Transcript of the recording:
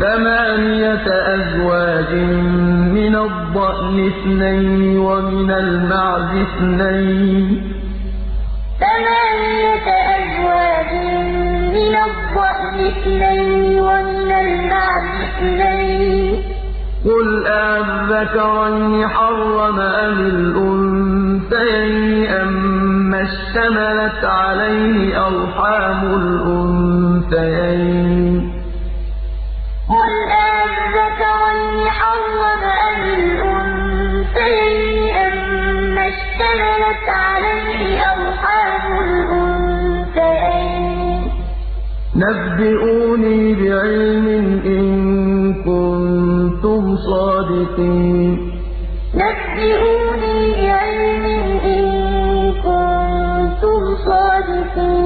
ثَمَانِيَةَ أَزْوَاجٍ مِّنَ الضَّأْنِ اثْنَيْنِ وَمِنَ الْمَعْزِ اثْنَيْنِ ۗ. قُلْ آلذَّكَرَيْنِ حَرَّمَ أَمِ الْأُنثَيَيْنِ أَمَّا اشْتَمَلَتْ عَلَيْهِ أَرْحَامُ الْأُنثَيَيْنِ ۖ. كانت عليه الأنثيين. نبئوني بعلم إن كنتم صادقين. نبئوني بعلم إن كنتم صادقين.